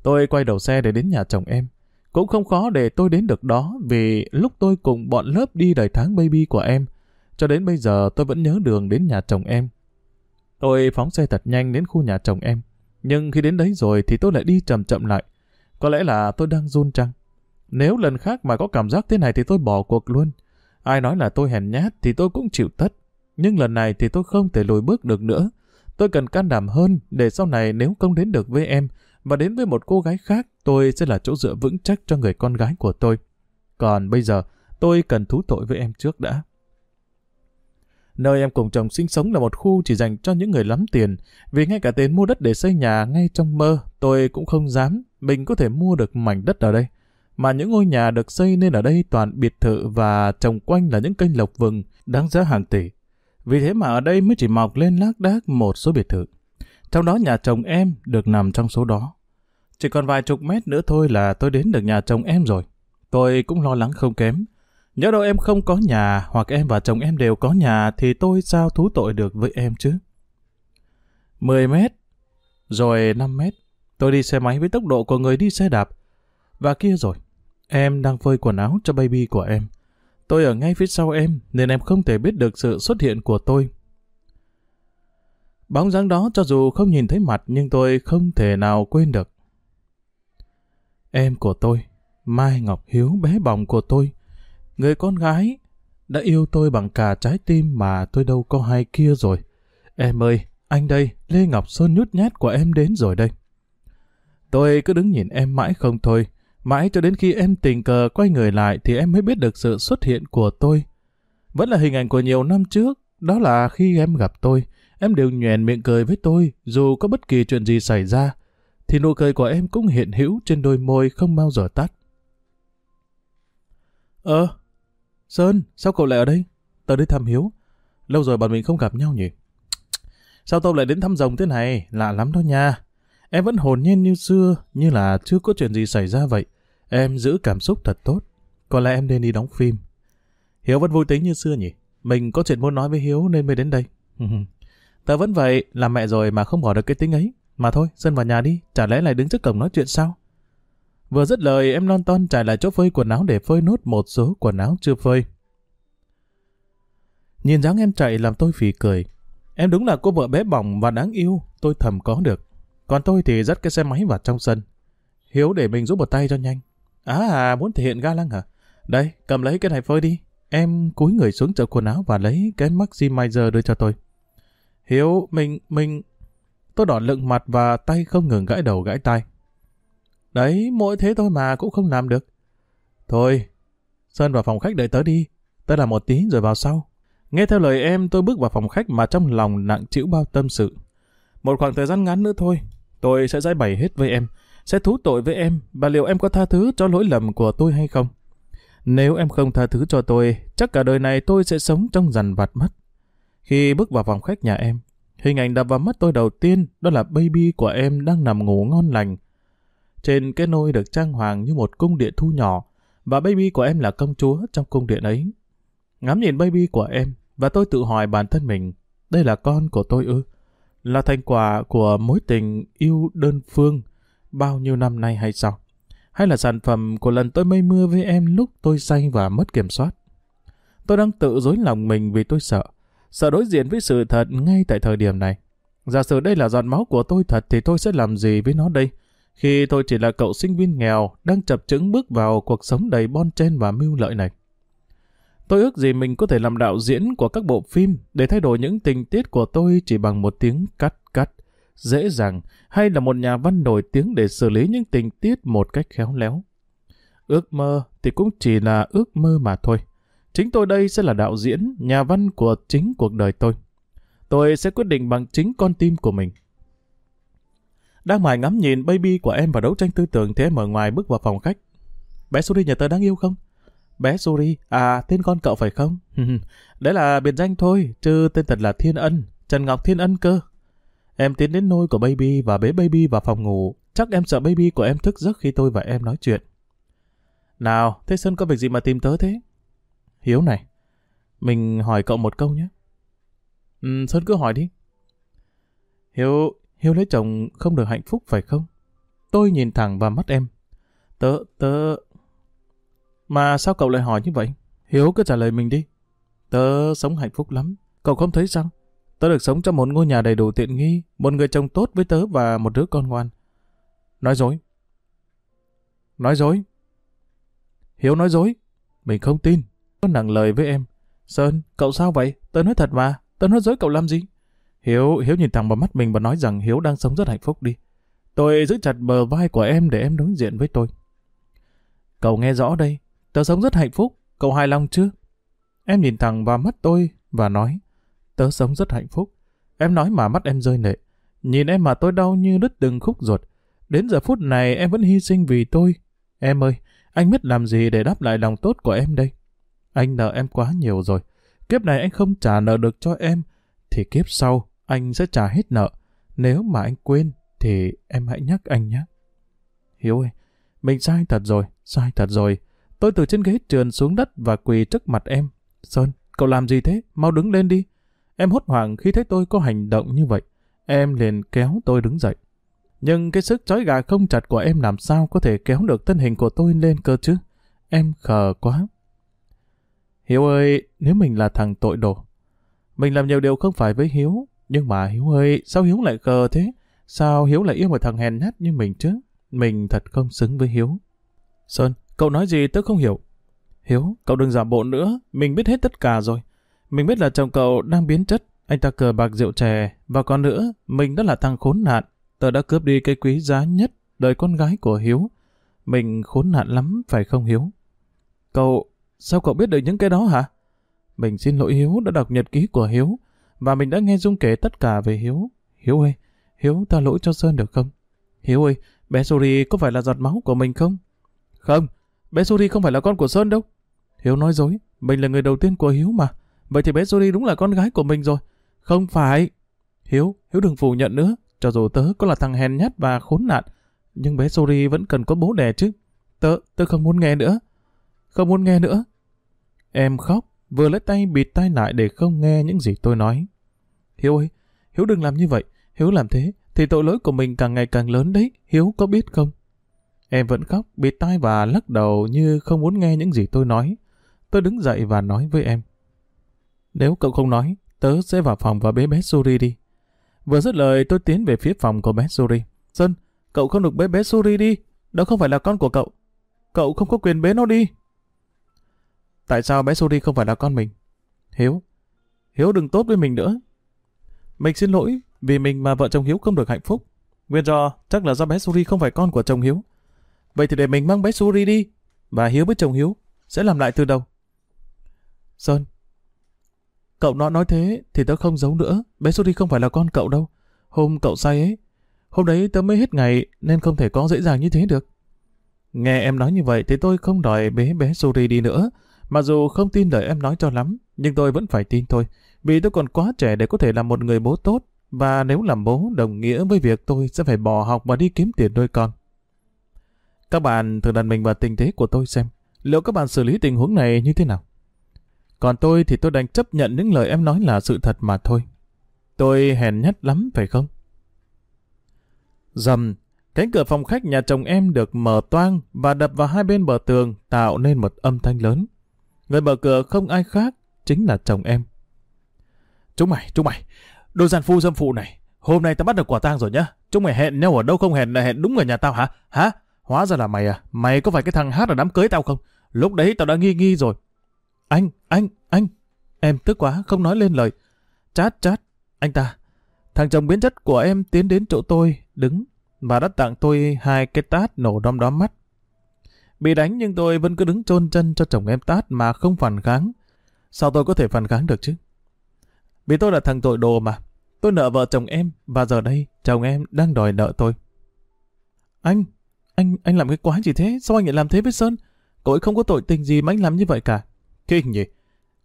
Tôi quay đầu xe để đến nhà chồng em. Cũng không khó để tôi đến được đó vì lúc tôi cùng bọn lớp đi đời tháng baby của em, cho đến bây giờ tôi vẫn nhớ đường đến nhà chồng em. Tôi phóng xe thật nhanh đến khu nhà chồng em. Nhưng khi đến đấy rồi thì tôi lại đi chậm chậm lại. Có lẽ là tôi đang run trăng. Nếu lần khác mà có cảm giác thế này thì tôi bỏ cuộc luôn. Ai nói là tôi hèn nhát thì tôi cũng chịu tất. Nhưng lần này thì tôi không thể lùi bước được nữa. Tôi cần can đảm hơn để sau này nếu không đến được với em và đến với một cô gái khác, tôi sẽ là chỗ dựa vững chắc cho người con gái của tôi. Còn bây giờ, tôi cần thú tội với em trước đã. Nơi em cùng chồng sinh sống là một khu chỉ dành cho những người lắm tiền, vì ngay cả tiền mua đất để xây nhà ngay trong mơ, tôi cũng không dám mình có thể mua được mảnh đất ở đây mà những ngôi nhà được xây nên ở đây toàn biệt thự và trồng quanh là những kênh lộc vừng đáng giá hàng tỷ. Vì thế mà ở đây mới chỉ mọc lên lác đác một số biệt thự. Trong đó nhà chồng em được nằm trong số đó. Chỉ còn vài chục mét nữa thôi là tôi đến được nhà chồng em rồi. Tôi cũng lo lắng không kém. Nhớ đâu em không có nhà hoặc em và chồng em đều có nhà thì tôi sao thú tội được với em chứ? 10 mét, rồi 5 mét. Tôi đi xe máy với tốc độ của người đi xe đạp. Và kia rồi, Em đang phơi quần áo cho baby của em. Tôi ở ngay phía sau em, nên em không thể biết được sự xuất hiện của tôi. Bóng dáng đó cho dù không nhìn thấy mặt nhưng tôi không thể nào quên được. Em của tôi, Mai Ngọc Hiếu bé bỏng của tôi, người con gái, đã yêu tôi bằng cả trái tim mà tôi đâu có hay kia rồi. Em ơi, anh đây, Lê Ngọc Sơn nhút nhát của em đến rồi đây. Tôi cứ đứng nhìn em mãi không thôi, Mãi cho đến khi em tình cờ quay người lại thì em mới biết được sự xuất hiện của tôi. Vẫn là hình ảnh của nhiều năm trước, đó là khi em gặp tôi, em đều nhoèn miệng cười với tôi dù có bất kỳ chuyện gì xảy ra. thì nụ cười của em cũng hiện hữu trên đôi môi không bao giờ tắt. Ờ, Sơn, sao cậu lại ở đây? Tớ đến thăm Hiếu. Lâu rồi bọn mình không gặp nhau nhỉ? Sao tao lại đến thăm rồng thế này? Lạ lắm đó nha. Em vẫn hồn nhiên như xưa, như là chưa có chuyện gì xảy ra vậy. Em giữ cảm xúc thật tốt. Có lẽ em nên đi đóng phim. Hiếu vẫn vui tính như xưa nhỉ? Mình có chuyện muốn nói với Hiếu nên mới đến đây. [LAUGHS] Tớ vẫn vậy, làm mẹ rồi mà không bỏ được cái tính ấy. Mà thôi, Sơn vào nhà đi, chả lẽ lại đứng trước cổng nói chuyện sao? Vừa dứt lời, em lon ton trải lại chỗ phơi quần áo để phơi nốt một số quần áo chưa phơi. Nhìn dáng em chạy làm tôi phì cười. Em đúng là cô vợ bé bỏng và đáng yêu, tôi thầm có được. Còn tôi thì dắt cái xe máy vào trong sân. Hiếu để mình giúp một tay cho nhanh. À, à muốn thể hiện ga lăng hả? Đây, cầm lấy cái này phơi đi. Em cúi người xuống chợ quần áo và lấy cái maximizer đưa cho tôi. Hiếu, mình, mình... Tôi đỏ lựng mặt và tay không ngừng gãi đầu gãi tai. Đấy, mỗi thế thôi mà cũng không làm được. Thôi, Sơn vào phòng khách đợi tớ đi. Tớ làm một tí rồi vào sau. Nghe theo lời em, tôi bước vào phòng khách mà trong lòng nặng chịu bao tâm sự. Một khoảng thời gian ngắn nữa thôi, tôi sẽ giải bày hết với em, sẽ thú tội với em, và liệu em có tha thứ cho lỗi lầm của tôi hay không? Nếu em không tha thứ cho tôi, chắc cả đời này tôi sẽ sống trong dằn vặt mất. Khi bước vào phòng khách nhà em, hình ảnh đập vào mắt tôi đầu tiên đó là baby của em đang nằm ngủ ngon lành. Trên cái nôi được trang hoàng như một cung điện thu nhỏ, và baby của em là công chúa trong cung điện ấy. Ngắm nhìn baby của em, và tôi tự hỏi bản thân mình, đây là con của tôi ư? Là thành quả của mối tình yêu đơn phương bao nhiêu năm nay hay sao? Hay là sản phẩm của lần tôi mây mưa với em lúc tôi say và mất kiểm soát? Tôi đang tự dối lòng mình vì tôi sợ. Sợ đối diện với sự thật ngay tại thời điểm này. Giả sử đây là giọt máu của tôi thật thì tôi sẽ làm gì với nó đây? Khi tôi chỉ là cậu sinh viên nghèo đang chập chững bước vào cuộc sống đầy bon chen và mưu lợi này. Tôi ước gì mình có thể làm đạo diễn của các bộ phim để thay đổi những tình tiết của tôi chỉ bằng một tiếng cắt cắt, dễ dàng, hay là một nhà văn nổi tiếng để xử lý những tình tiết một cách khéo léo. Ước mơ thì cũng chỉ là ước mơ mà thôi. Chính tôi đây sẽ là đạo diễn, nhà văn của chính cuộc đời tôi. Tôi sẽ quyết định bằng chính con tim của mình. Đang mải ngắm nhìn baby của em và đấu tranh tư tưởng thế mở ngoài bước vào phòng khách. Bé Suri nhà tớ đáng yêu không? Bé Suri, à tên con cậu phải không? [LAUGHS] Đấy là biệt danh thôi, chứ tên thật là Thiên Ân, Trần Ngọc Thiên Ân cơ. Em tiến đến nôi của baby và bế baby vào phòng ngủ. Chắc em sợ baby của em thức giấc khi tôi và em nói chuyện. Nào, thế Sơn có việc gì mà tìm tớ thế? Hiếu này, mình hỏi cậu một câu nhé. Ừ, Sơn cứ hỏi đi. Hiếu, Hiếu lấy chồng không được hạnh phúc phải không? Tôi nhìn thẳng vào mắt em. Tớ, tớ... Mà sao cậu lại hỏi như vậy? Hiếu cứ trả lời mình đi. Tớ sống hạnh phúc lắm. Cậu không thấy sao? Tớ được sống trong một ngôi nhà đầy đủ tiện nghi, một người chồng tốt với tớ và một đứa con ngoan. Nói dối. Nói dối. Hiếu nói dối. Mình không tin. Tớ nặng lời với em. Sơn, cậu sao vậy? Tớ nói thật mà. Tớ nói dối cậu làm gì? Hiếu, Hiếu nhìn thẳng vào mắt mình và nói rằng Hiếu đang sống rất hạnh phúc đi. Tôi giữ chặt bờ vai của em để em đối diện với tôi. Cậu nghe rõ đây. Tớ sống rất hạnh phúc. Cậu hài lòng chưa? Em nhìn thẳng vào mắt tôi và nói Tớ sống rất hạnh phúc. Em nói mà mắt em rơi lệ. Nhìn em mà tôi đau như đứt từng khúc ruột. Đến giờ phút này em vẫn hy sinh vì tôi. Em ơi, anh biết làm gì để đáp lại lòng tốt của em đây? Anh nợ em quá nhiều rồi. Kiếp này anh không trả nợ được cho em, thì kiếp sau anh sẽ trả hết nợ. Nếu mà anh quên, thì em hãy nhắc anh nhé. Hiếu ơi, mình sai thật rồi, sai thật rồi. Tôi từ trên ghế trườn xuống đất và quỳ trước mặt em. Sơn, cậu làm gì thế? Mau đứng lên đi. Em hốt hoảng khi thấy tôi có hành động như vậy. Em liền kéo tôi đứng dậy. Nhưng cái sức trói gà không chặt của em làm sao có thể kéo được thân hình của tôi lên cơ chứ? Em khờ quá. Hiếu ơi, nếu mình là thằng tội đồ, mình làm nhiều điều không phải với Hiếu, nhưng mà Hiếu ơi, sao Hiếu lại cờ thế? Sao Hiếu lại yêu một thằng hèn nhát như mình chứ? Mình thật không xứng với Hiếu. Sơn, cậu nói gì tớ không hiểu. Hiếu, cậu đừng giả bộ nữa, mình biết hết tất cả rồi. Mình biết là chồng cậu đang biến chất, anh ta cờ bạc rượu chè, và còn nữa, mình đã là thằng khốn nạn. Tớ đã cướp đi cái quý giá nhất đời con gái của Hiếu. Mình khốn nạn lắm, phải không Hiếu? Cậu, sao cậu biết được những cái đó hả? Mình xin lỗi Hiếu đã đọc nhật ký của Hiếu, và mình đã nghe Dung kể tất cả về Hiếu. Hiếu ơi, Hiếu ta lỗi cho Sơn được không? Hiếu ơi, bé Suri có phải là giọt máu của mình không? Không, bé Suri không phải là con của Sơn đâu. Hiếu nói dối, mình là người đầu tiên của Hiếu mà. Vậy thì bé Suri đúng là con gái của mình rồi. Không phải. Hiếu, Hiếu đừng phủ nhận nữa. Cho dù tớ có là thằng hèn nhát và khốn nạn, nhưng bé Suri vẫn cần có bố đẻ chứ. Tớ, tớ không muốn nghe nữa. Không muốn nghe nữa. Em khóc, vừa lấy tay bịt tai lại để không nghe những gì tôi nói. Hiếu ơi, Hiếu đừng làm như vậy. Hiếu làm thế, thì tội lỗi của mình càng ngày càng lớn đấy. Hiếu có biết không? Em vẫn khóc, bịt tai và lắc đầu như không muốn nghe những gì tôi nói. Tôi đứng dậy và nói với em. Nếu cậu không nói, tớ sẽ vào phòng và bế bé Suri đi. Vừa dứt lời tôi tiến về phía phòng của bé Suri. Sơn, cậu không được bế bé Suri đi. Đó không phải là con của cậu. Cậu không có quyền bế nó đi. Tại sao bé Suri không phải là con mình? Hiếu. Hiếu đừng tốt với mình nữa. Mình xin lỗi vì mình mà vợ chồng Hiếu không được hạnh phúc. Nguyên do chắc là do bé Suri không phải con của chồng Hiếu. Vậy thì để mình mang bé Suri đi. Và Hiếu với chồng Hiếu sẽ làm lại từ đầu. Sơn. Cậu nó nói thế thì tớ không giấu nữa. Bé Suri không phải là con cậu đâu. Hôm cậu say ấy. Hôm đấy tớ mới hết ngày nên không thể có dễ dàng như thế được. Nghe em nói như vậy thì tôi không đòi bế bé Suri đi nữa. Mặc dù không tin lời em nói cho lắm, nhưng tôi vẫn phải tin thôi. Vì tôi còn quá trẻ để có thể làm một người bố tốt. Và nếu làm bố đồng nghĩa với việc tôi sẽ phải bỏ học và đi kiếm tiền nuôi con. Các bạn thử đặt mình vào tình thế của tôi xem. Liệu các bạn xử lý tình huống này như thế nào? Còn tôi thì tôi đành chấp nhận những lời em nói là sự thật mà thôi. Tôi hèn nhát lắm phải không? Dầm, cánh cửa phòng khách nhà chồng em được mở toang và đập vào hai bên bờ tường tạo nên một âm thanh lớn. Người mở cửa không ai khác, chính là chồng em. Chúng mày, chúng mày, đôi giàn phu dâm phụ này, hôm nay tao bắt được quả tang rồi nhá. Chúng mày hẹn nhau ở đâu không hẹn là hẹn đúng ở nhà tao hả? Hả? Hóa ra là mày à? Mày có phải cái thằng hát ở đám cưới tao không? Lúc đấy tao đã nghi nghi rồi. Anh, anh, anh. Em tức quá, không nói lên lời. Chát, chát, anh ta. Thằng chồng biến chất của em tiến đến chỗ tôi, đứng, và đã tặng tôi hai cái tát nổ đom đóm mắt. Bị đánh nhưng tôi vẫn cứ đứng chôn chân cho chồng em tát mà không phản kháng. Sao tôi có thể phản kháng được chứ? Vì tôi là thằng tội đồ mà. Tôi nợ vợ chồng em và giờ đây chồng em đang đòi nợ tôi. Anh, anh, anh làm cái quái gì thế? Sao anh lại làm thế với Sơn? Cậu ấy không có tội tình gì mà anh làm như vậy cả. Kinh nhỉ?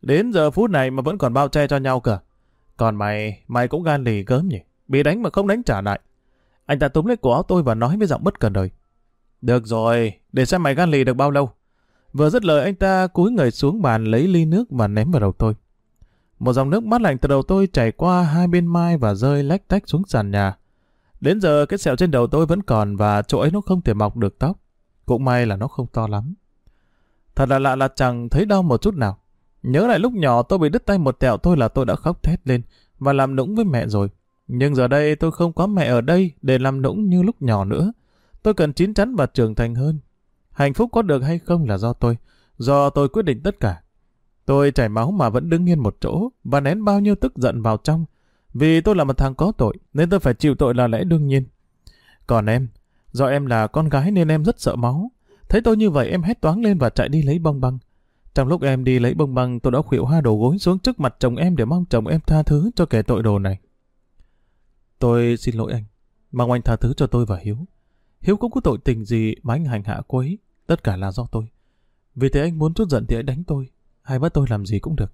Đến giờ phút này mà vẫn còn bao che cho nhau cả. Còn mày, mày cũng gan lì gớm nhỉ? Bị đánh mà không đánh trả lại. Anh ta túm lấy cổ áo tôi và nói với giọng bất cần đời. Được rồi, để xem mày gan lì được bao lâu. Vừa dứt lời anh ta cúi người xuống bàn lấy ly nước và ném vào đầu tôi. Một dòng nước mát lạnh từ đầu tôi chảy qua hai bên mai và rơi lách tách xuống sàn nhà. Đến giờ cái sẹo trên đầu tôi vẫn còn và chỗ ấy nó không thể mọc được tóc. Cũng may là nó không to lắm. Thật là lạ là chẳng thấy đau một chút nào. Nhớ lại lúc nhỏ tôi bị đứt tay một tẹo tôi là tôi đã khóc thét lên và làm nũng với mẹ rồi. Nhưng giờ đây tôi không có mẹ ở đây để làm nũng như lúc nhỏ nữa. Tôi cần chín chắn và trưởng thành hơn. Hạnh phúc có được hay không là do tôi. Do tôi quyết định tất cả. Tôi chảy máu mà vẫn đứng yên một chỗ và nén bao nhiêu tức giận vào trong. Vì tôi là một thằng có tội nên tôi phải chịu tội là lẽ đương nhiên. Còn em, do em là con gái nên em rất sợ máu. Thấy tôi như vậy em hét toáng lên và chạy đi lấy bông băng. Trong lúc em đi lấy bông băng tôi đã khuỵu hai đầu gối xuống trước mặt chồng em để mong chồng em tha thứ cho kẻ tội đồ này. Tôi xin lỗi anh. Mong anh tha thứ cho tôi và Hiếu. Hiếu cũng có tội tình gì mà anh hành hạ cô ấy. Tất cả là do tôi. Vì thế anh muốn chút giận thì hãy đánh tôi. Hay bắt tôi làm gì cũng được.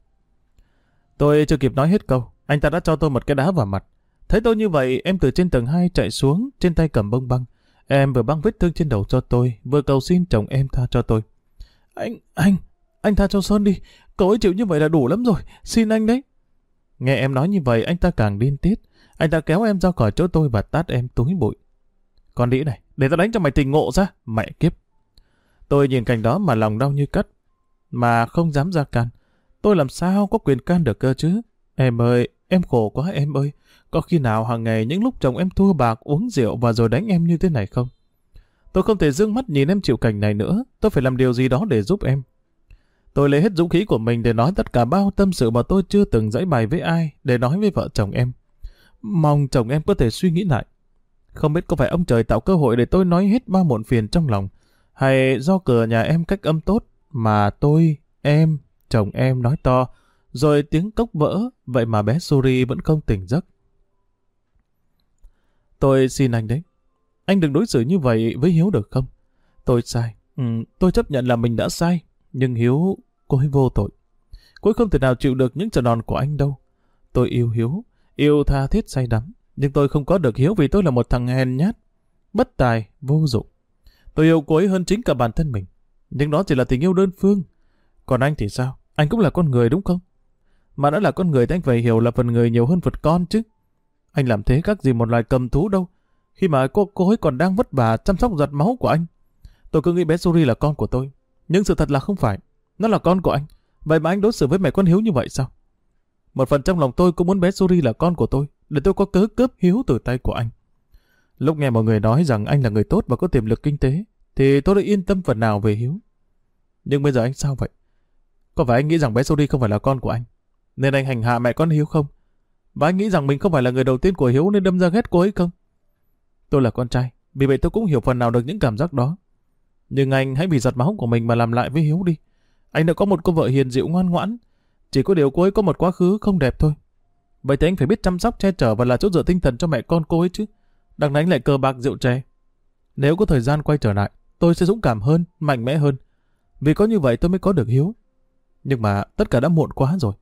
Tôi chưa kịp nói hết câu. Anh ta đã cho tôi một cái đá vào mặt. Thấy tôi như vậy, em từ trên tầng 2 chạy xuống, trên tay cầm bông băng. Em vừa băng vết thương trên đầu cho tôi, vừa cầu xin chồng em tha cho tôi. Anh, anh, anh tha cho Sơn đi. Cậu ấy chịu như vậy là đủ lắm rồi. Xin anh đấy. Nghe em nói như vậy, anh ta càng điên tiết. Anh ta kéo em ra khỏi chỗ tôi và tát em túi bụi. Con đĩ này, để tao đánh cho mày tình ngộ ra. Mẹ kiếp. Tôi nhìn cảnh đó mà lòng đau như cắt. Mà không dám ra can. Tôi làm sao có quyền can được cơ chứ? Em ơi, em khổ quá em ơi. Có khi nào hàng ngày những lúc chồng em thua bạc uống rượu và rồi đánh em như thế này không? Tôi không thể dương mắt nhìn em chịu cảnh này nữa. Tôi phải làm điều gì đó để giúp em. Tôi lấy hết dũng khí của mình để nói tất cả bao tâm sự mà tôi chưa từng dãy bày với ai để nói với vợ chồng em. Mong chồng em có thể suy nghĩ lại. Không biết có phải ông trời tạo cơ hội để tôi nói hết ba muộn phiền trong lòng, hay do cửa nhà em cách âm tốt mà tôi, em, chồng em nói to, rồi tiếng cốc vỡ, vậy mà bé Suri vẫn không tỉnh giấc. Tôi xin anh đấy. anh đừng đối xử như vậy với Hiếu được không? Tôi sai. Ừ, tôi chấp nhận là mình đã sai. Nhưng Hiếu, cô ấy vô tội. Cô ấy không thể nào chịu được những trò đòn của anh đâu. Tôi yêu Hiếu, yêu tha thiết say đắm. Nhưng tôi không có được Hiếu vì tôi là một thằng hèn nhát, bất tài, vô dụng. Tôi yêu cô ấy hơn chính cả bản thân mình. Nhưng đó chỉ là tình yêu đơn phương. Còn anh thì sao? Anh cũng là con người đúng không? Mà đã là con người thì anh phải hiểu là phần người nhiều hơn vật con chứ. Anh làm thế các gì một loài cầm thú đâu. Khi mà cô cô ấy còn đang vất vả chăm sóc giọt máu của anh. Tôi cứ nghĩ bé Suri là con của tôi. Nhưng sự thật là không phải. Nó là con của anh. Vậy mà anh đối xử với mẹ con Hiếu như vậy sao? Một phần trong lòng tôi cũng muốn bé Suri là con của tôi. Để tôi có cớ cướp Hiếu từ tay của anh. Lúc nghe mọi người nói rằng anh là người tốt và có tiềm lực kinh tế, thì tôi đã yên tâm phần nào về Hiếu. Nhưng bây giờ anh sao vậy? Có phải anh nghĩ rằng bé Suri không phải là con của anh? Nên anh hành hạ mẹ con Hiếu không? Và anh nghĩ rằng mình không phải là người đầu tiên của Hiếu nên đâm ra ghét cô ấy không? Tôi là con trai, vì vậy tôi cũng hiểu phần nào được những cảm giác đó. Nhưng anh hãy vì giật máu của mình mà làm lại với Hiếu đi. Anh đã có một cô vợ hiền dịu ngoan ngoãn. Chỉ có điều cô ấy có một quá khứ không đẹp thôi. Vậy thì anh phải biết chăm sóc che chở và là chỗ dựa tinh thần cho mẹ con cô ấy chứ. Đằng anh lại cờ bạc rượu chè. Nếu có thời gian quay trở lại, tôi sẽ dũng cảm hơn, mạnh mẽ hơn. Vì có như vậy tôi mới có được Hiếu. Nhưng mà tất cả đã muộn quá rồi.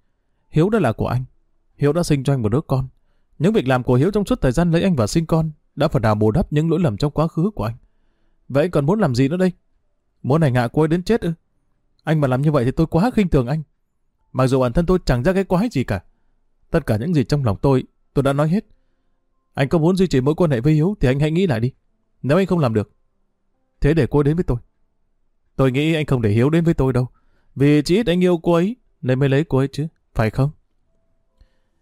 Hiếu đã là của anh. Hiếu đã sinh cho anh một đứa con. Những việc làm của Hiếu trong suốt thời gian lấy anh và sinh con đã phần nào bù đắp những lỗi lầm trong quá khứ của anh. Vậy còn muốn làm gì nữa đây? Muốn hành hạ cô ấy đến chết ư? Anh mà làm như vậy thì tôi quá khinh thường anh. Mặc dù bản thân tôi chẳng ra cái quái gì cả. Tất cả những gì trong lòng tôi, tôi đã nói hết. Anh có muốn duy trì mối quan hệ với Hiếu thì anh hãy nghĩ lại đi. Nếu anh không làm được, thế để cô đến với tôi. Tôi nghĩ anh không để Hiếu đến với tôi đâu. Vì chỉ ít anh yêu cô ấy, nên mới lấy cô ấy chứ, phải không?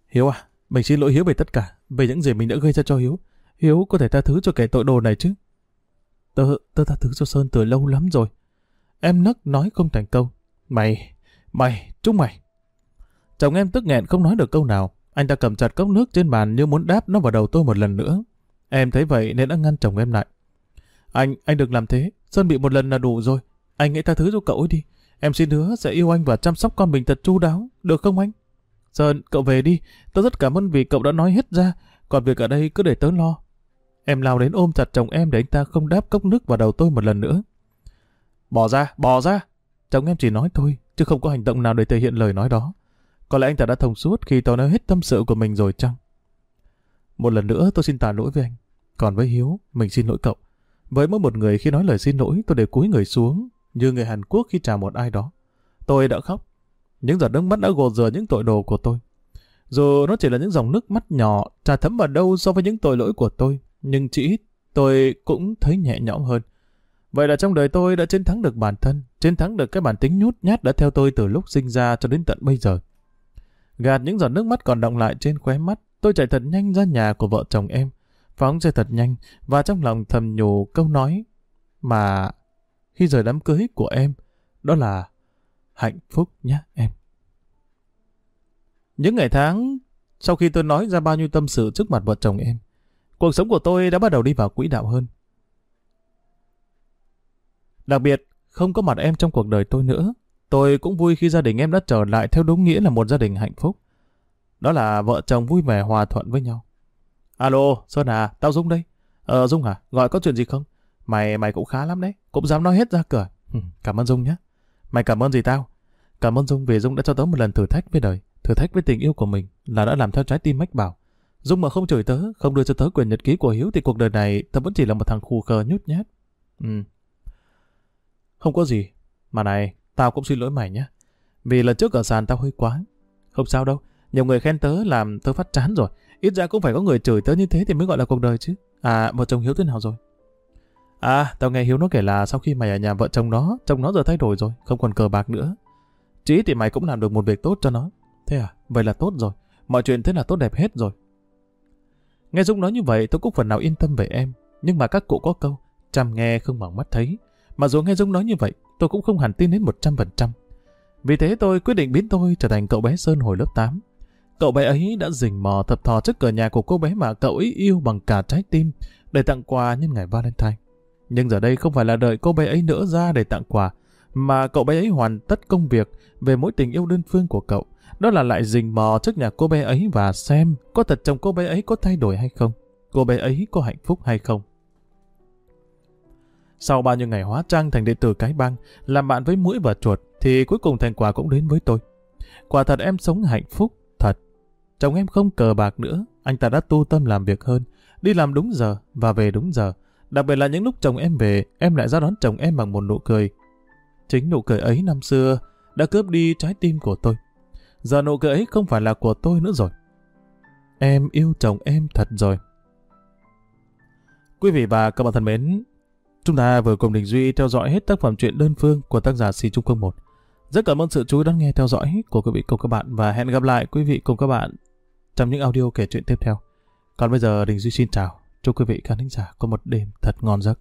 Hiếu à, mình xin lỗi Hiếu về tất cả, về những gì mình đã gây ra cho Hiếu. Hiếu có thể tha thứ cho kẻ tội đồ này chứ. Tớ, tớ tha thứ cho Sơn từ lâu lắm rồi. Em nấc nói không thành câu. Mày, mày, chúng mày. Chồng em tức nghẹn không nói được câu nào. Anh ta cầm chặt cốc nước trên bàn như muốn đáp nó vào đầu tôi một lần nữa. Em thấy vậy nên đã ngăn chồng em lại. Anh, anh đừng làm thế. Sơn bị một lần là đủ rồi. Anh hãy tha thứ cho cậu ấy đi. Em xin hứa sẽ yêu anh và chăm sóc con mình thật chu đáo. Được không anh? Sơn, cậu về đi. Tớ rất cảm ơn vì cậu đã nói hết ra. Còn việc ở đây cứ để tớ lo. Em lao đến ôm chặt chồng em để anh ta không đáp cốc nước vào đầu tôi một lần nữa. Bỏ ra, bỏ ra. Chồng em chỉ nói thôi, chứ không có hành động nào để thể hiện lời nói đó. Có lẽ anh ta đã thông suốt khi tôi nói hết tâm sự của mình rồi chăng? Một lần nữa tôi xin tạ lỗi với anh. Còn với Hiếu, mình xin lỗi cậu. Với mỗi một người khi nói lời xin lỗi, tôi đều cúi người xuống, như người Hàn Quốc khi chào một ai đó. Tôi đã khóc. Những giọt nước mắt đã gột rửa những tội đồ của tôi. Dù nó chỉ là những dòng nước mắt nhỏ, trà thấm vào đâu so với những tội lỗi của tôi, nhưng chỉ ít tôi cũng thấy nhẹ nhõm hơn. Vậy là trong đời tôi đã chiến thắng được bản thân, chiến thắng được cái bản tính nhút nhát đã theo tôi từ lúc sinh ra cho đến tận bây giờ. Gạt những giọt nước mắt còn động lại trên khóe mắt, tôi chạy thật nhanh ra nhà của vợ chồng em, phóng xe thật nhanh và trong lòng thầm nhủ câu nói mà khi rời đám cưới của em, đó là hạnh phúc nhé em. Những ngày tháng sau khi tôi nói ra bao nhiêu tâm sự trước mặt vợ chồng em, cuộc sống của tôi đã bắt đầu đi vào quỹ đạo hơn. Đặc biệt, không có mặt em trong cuộc đời tôi nữa, tôi cũng vui khi gia đình em đã trở lại theo đúng nghĩa là một gia đình hạnh phúc. Đó là vợ chồng vui vẻ hòa thuận với nhau. Alo, Sơn à, tao Dung đây. Ờ, Dung hả? À, gọi có chuyện gì không? Mày mày cũng khá lắm đấy, cũng dám nói hết ra cửa. cảm ơn Dung nhé. Mày cảm ơn gì tao? Cảm ơn Dung vì Dung đã cho tớ một lần thử thách với đời, thử thách với tình yêu của mình là đã làm theo trái tim mách bảo. Dung mà không chửi tớ, không đưa cho tớ quyền nhật ký của Hiếu thì cuộc đời này tớ vẫn chỉ là một thằng khù khờ nhút nhát. Ừ. Không có gì. Mà này, tao cũng xin lỗi mày nhé. Vì lần trước ở sàn tao hơi quá. Không sao đâu, nhiều người khen tớ làm tớ phát chán rồi. Ít ra cũng phải có người chửi tớ như thế thì mới gọi là cuộc đời chứ. À, vợ chồng Hiếu thế nào rồi? À, tao nghe Hiếu nó kể là sau khi mày ở nhà vợ chồng nó, chồng nó giờ thay đổi rồi, không còn cờ bạc nữa. Chí thì mày cũng làm được một việc tốt cho nó. Thế à, vậy là tốt rồi. Mọi chuyện thế là tốt đẹp hết rồi. Nghe Dung nói như vậy tôi cũng phần nào yên tâm về em. Nhưng mà các cụ có câu, chăm nghe không bằng mắt thấy. Mà dù nghe Dung nói như vậy, tôi cũng không hẳn tin đến 100%. Vì thế tôi quyết định biến tôi trở thành cậu bé Sơn hồi lớp 8. Cậu bé ấy đã rình mò thập thò trước cửa nhà của cô bé mà cậu ấy yêu bằng cả trái tim để tặng quà nhân ngày Valentine. Nhưng giờ đây không phải là đợi cô bé ấy nữa ra để tặng quà, mà cậu bé ấy hoàn tất công việc về mối tình yêu đơn phương của cậu. Đó là lại rình mò trước nhà cô bé ấy và xem có thật chồng cô bé ấy có thay đổi hay không, cô bé ấy có hạnh phúc hay không. Sau bao nhiêu ngày hóa trang thành đệ tử cái băng, làm bạn với mũi và chuột, thì cuối cùng thành quả cũng đến với tôi. Quả thật em sống hạnh phúc, thật. Chồng em không cờ bạc nữa, anh ta đã tu tâm làm việc hơn, đi làm đúng giờ và về đúng giờ. Đặc biệt là những lúc chồng em về, em lại ra đón chồng em bằng một nụ cười. Chính nụ cười ấy năm xưa đã cướp đi trái tim của tôi. Giờ nụ cười ấy không phải là của tôi nữa rồi. Em yêu chồng em thật rồi. Quý vị và các bạn thân mến, chúng ta vừa cùng Đình Duy theo dõi hết tác phẩm truyện đơn phương của tác giả Sĩ Trung Công 1. Rất cảm ơn sự chú ý đón nghe theo dõi của quý vị cùng các bạn và hẹn gặp lại quý vị cùng các bạn trong những audio kể chuyện tiếp theo. Còn bây giờ Đình Duy xin chào. Chúc quý vị khán thính giả có một đêm thật ngon giấc.